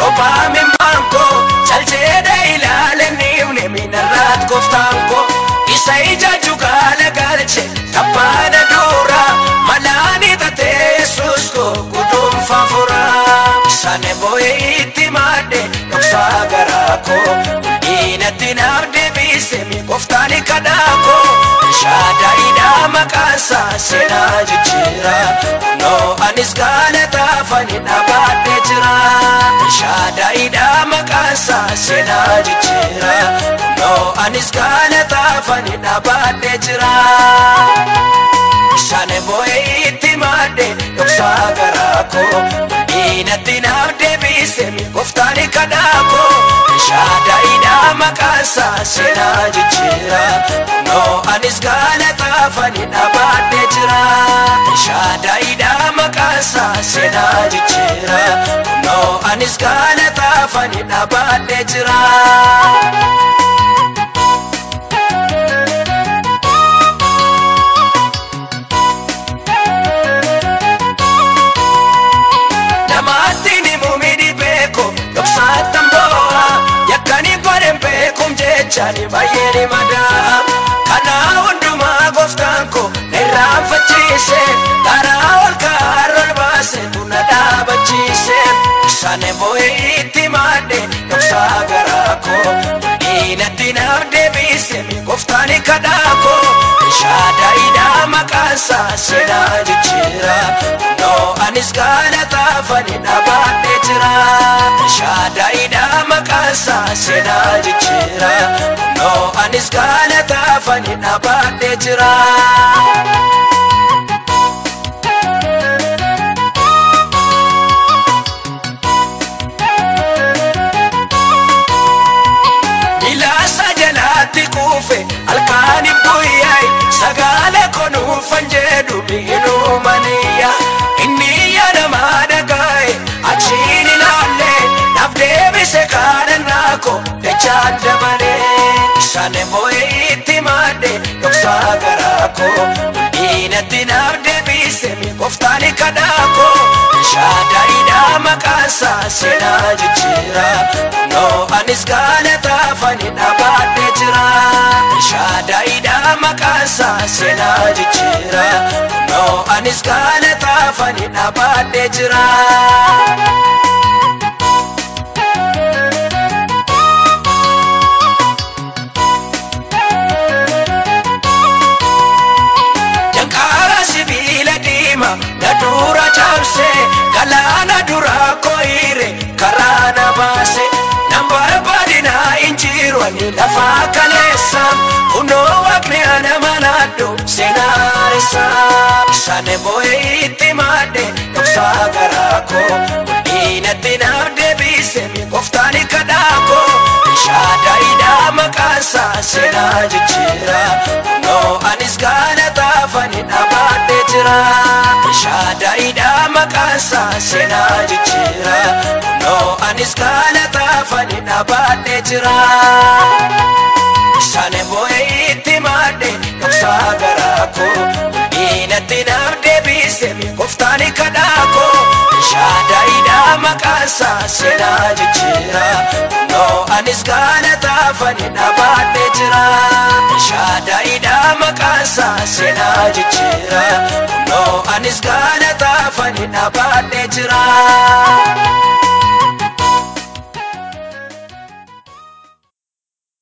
Kophaame maanko chalcheedha ilaale niifne minarraat kooftaanko isa ija jugaala galche taphaadha duura malaani tate yesus ko kuduunfaa fura sane booye itti maadhe dhoksaa garaa koo diinatti naaf deebise mi kooftaani kadhaa koo shaada idhaa maqaansaa seenaa jijjiira kunoo anis gaala taafani dhabaadhe. Shaadaa'idha maqaansaa seenaa jijjiira kunoo anis galataafani dhabaadhee jira bishaan boo'ee itti maadde dhoksaa garaa koo diinatti naaf deebise gooftaan kadhaa koo shaadaa'idha maqaansaa seenaa jijjiira kunoo anis galataafani dhabaadhee jira. Shaadaa'idha maqaansaa seenaa jijjiira kunoo anis galataafani dhabaadhee jira. namaatti ni mumini sane boo'ee itti maadhe dhoksaa garaa koo diinatti naaf deebise gooftaan kadhaa koo shaadaa'idha maqaansaa seenaa jijjiira kunoo anis galataafani dhabaadhee jira. Shaadaa'idha maqaansaa seenaa jijjiira kunoo anis galataafani dhabaadhee jira. Sagalee konuufan jedhu biqiluu maniyya inni yaadamaa dhagaaye achiin ilaalle naaf deebise kadhannaa ko dachaan dabalee isaan boo'ee itti maadde dhoksaa garaa koo diinatti naaf deebise gooftaan kadhaa koo shaadaa'idha maqaansaa seenaa jijjiira kunoo anis galataafani dhabaadhee jira shaadaa'idha maqaansaa seenaa jijjiira kunoo anis galataafani dhabaadhee jira. Jankaara sibiila diima na dura cabse galaana dura koyire karaa na baase nan barbaadina injiru ani lafaa kaleessa kunoo manaaddo seenaaressa isaan boo'ee itti maadde dhoksaa garaa koo diinatti naaf deebise gooftaan kadhaa koo shaadaa'idha maqaansaa seenaa jijjiira kunoo anis galataafani dhabaadhee jira shaadaa'idha maqaansaa seenaa jijjiira kunoo anis galataafani dhabaadhee jira. Isaan boo'ee itti maadde dhoksaa garaa koo diinatti naaf deebise gooftaan kadhaa koo shaadaa'idha maqaansaa seenaa jijjiira kunoo anis galataafani dhabaadhee jira. Shaadaa'idha maqaansaa seenaa jijjiira kunoo anis galataafani dhabaadhee jira.